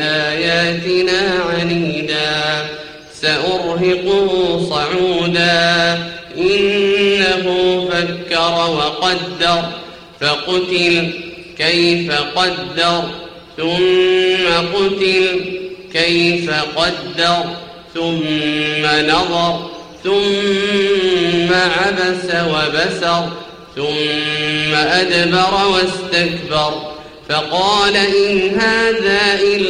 كان لآياتنا عنيدا سأرهقه صعودا. إنه فكر وقدر فقتل كيف قدر ثم قتل كيف قدر ثم نظر ثم عبس وبسر ثم أدبر واستكبر. فقال إن هذا إلا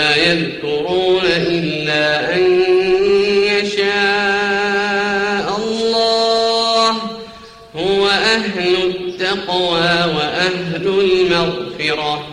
التقوى وأهل المغفرة.